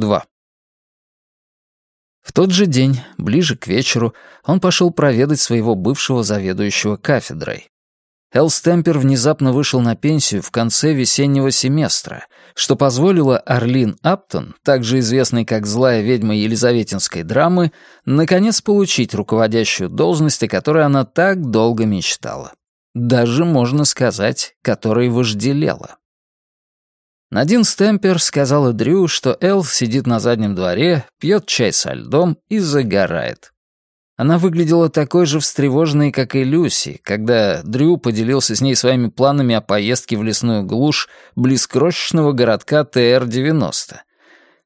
2. В тот же день, ближе к вечеру, он пошел проведать своего бывшего заведующего кафедрой. Эл Стемпер внезапно вышел на пенсию в конце весеннего семестра, что позволило Арлин Аптон, также известной как злая ведьма Елизаветинской драмы, наконец получить руководящую должность, о которой она так долго мечтала. Даже, можно сказать, которой вожделела. Надин Стемпер сказала Дрю, что Эл сидит на заднем дворе, пьет чай со льдом и загорает. Она выглядела такой же встревоженной, как и Люси, когда Дрю поделился с ней своими планами о поездке в лесную глушь близ крошечного городка ТР-90.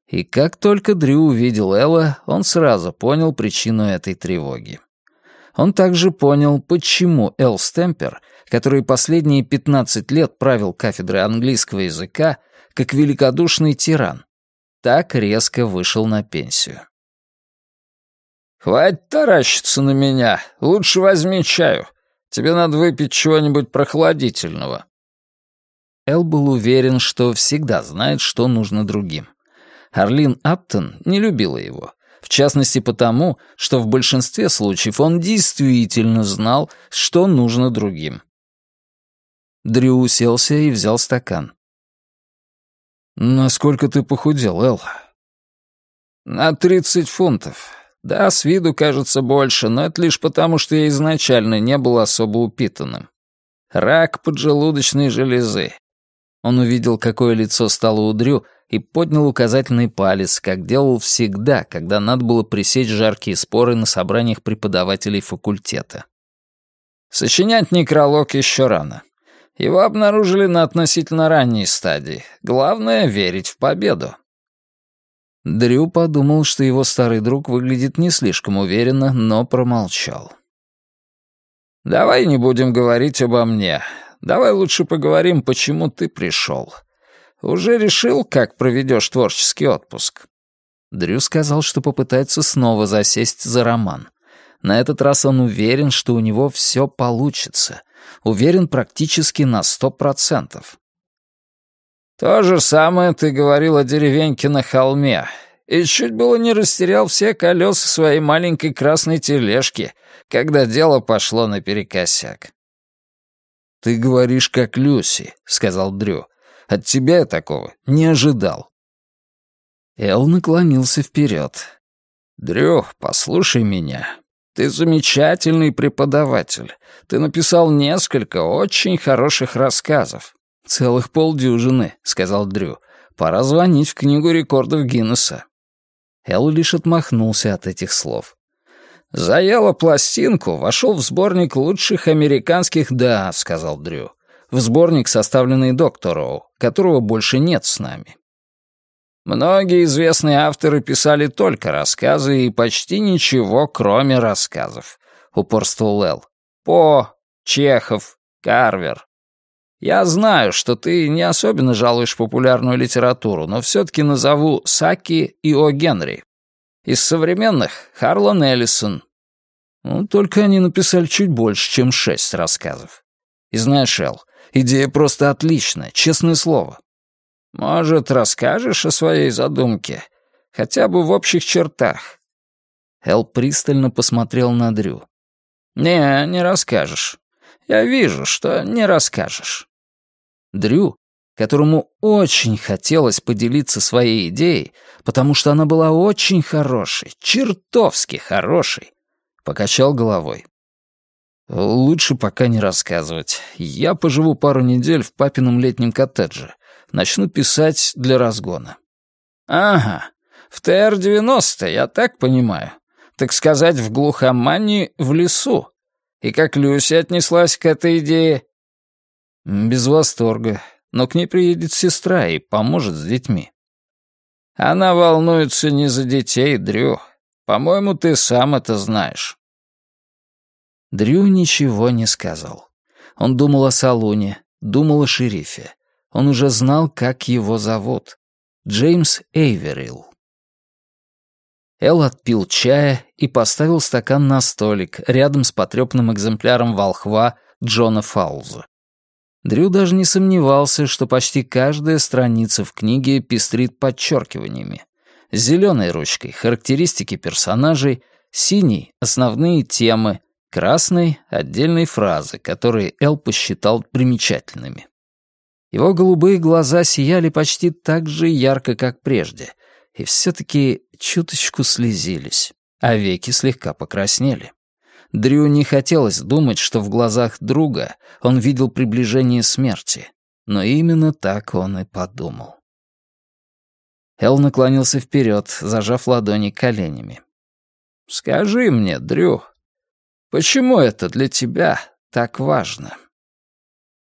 И как только Дрю увидел Элла, он сразу понял причину этой тревоги. Он также понял, почему Эл Стемпер, который последние 15 лет правил кафедрой английского языка, как великодушный тиран, так резко вышел на пенсию. «Хватит таращиться на меня. Лучше возьми чаю. Тебе надо выпить чего-нибудь прохладительного». Эл был уверен, что всегда знает, что нужно другим. Арлин Аптон не любила его. В частности потому, что в большинстве случаев он действительно знал, что нужно другим. Дрю уселся и взял стакан. «Насколько ты похудел, Эл?» «На тридцать фунтов. Да, с виду кажется больше, но это лишь потому, что я изначально не был особо упитанным. Рак поджелудочной железы». Он увидел, какое лицо стало у Дрю, и поднял указательный палец, как делал всегда, когда надо было пресечь жаркие споры на собраниях преподавателей факультета. «Сочинять некролог еще рано. Его обнаружили на относительно ранней стадии. Главное — верить в победу». Дрю подумал, что его старый друг выглядит не слишком уверенно, но промолчал. «Давай не будем говорить обо мне. Давай лучше поговорим, почему ты пришел. Уже решил, как проведешь творческий отпуск?» Дрю сказал, что попытается снова засесть за роман. На этот раз он уверен, что у него все получится — Уверен практически на сто процентов. «То же самое ты говорил о деревеньке на холме, и чуть было не растерял все колеса своей маленькой красной тележки, когда дело пошло наперекосяк». «Ты говоришь, как Люси», — сказал Дрю. «От тебя я такого не ожидал». Эл наклонился вперед. «Дрю, послушай меня. Ты замечательный преподаватель. Ты написал несколько очень хороших рассказов». «Целых полдюжины», — сказал Дрю. «Пора звонить в книгу рекордов Гиннесса». Эл лишь отмахнулся от этих слов. «Заело пластинку, вошел в сборник лучших американских «да», — сказал Дрю. «В сборник, составленный доктору, которого больше нет с нами». Многие известные авторы писали только рассказы и почти ничего, кроме рассказов, упорствовал Эл. По, Чехов, Карвер. Я знаю, что ты не особенно жалуешь популярную литературу, но все-таки назову Саки и О. Генри. Из современных — Харлан Эллисон. Ну, только они написали чуть больше, чем шесть рассказов. И знаешь, Эл, идея просто отличная, честное слово. Может, расскажешь о своей задумке? Хотя бы в общих чертах». Эл пристально посмотрел на Дрю. «Не, не расскажешь. Я вижу, что не расскажешь». Дрю, которому очень хотелось поделиться своей идеей, потому что она была очень хорошей, чертовски хорошей, покачал головой. «Лучше пока не рассказывать. Я поживу пару недель в папином летнем коттедже начну писать для разгона. Ага, в ТР-90, я так понимаю. Так сказать, в глухомании в лесу. И как Люси отнеслась к этой идее? Без восторга. Но к ней приедет сестра и поможет с детьми. Она волнуется не за детей, Дрю. По-моему, ты сам это знаешь. Дрю ничего не сказал. Он думал о Салуне, думал о шерифе. Он уже знал, как его зовут. Джеймс Эйверилл. Эл отпил чая и поставил стакан на столик рядом с потрепанным экземпляром волхва Джона Фаулза. Дрю даже не сомневался, что почти каждая страница в книге пестрит подчеркиваниями. Зеленой ручкой — характеристики персонажей, синий — основные темы, красной — отдельные фразы, которые Эл посчитал примечательными. Его голубые глаза сияли почти так же ярко, как прежде, и все-таки чуточку слезились, а веки слегка покраснели. Дрю не хотелось думать, что в глазах друга он видел приближение смерти, но именно так он и подумал. Эл наклонился вперед, зажав ладони коленями. «Скажи мне, Дрю, почему это для тебя так важно?»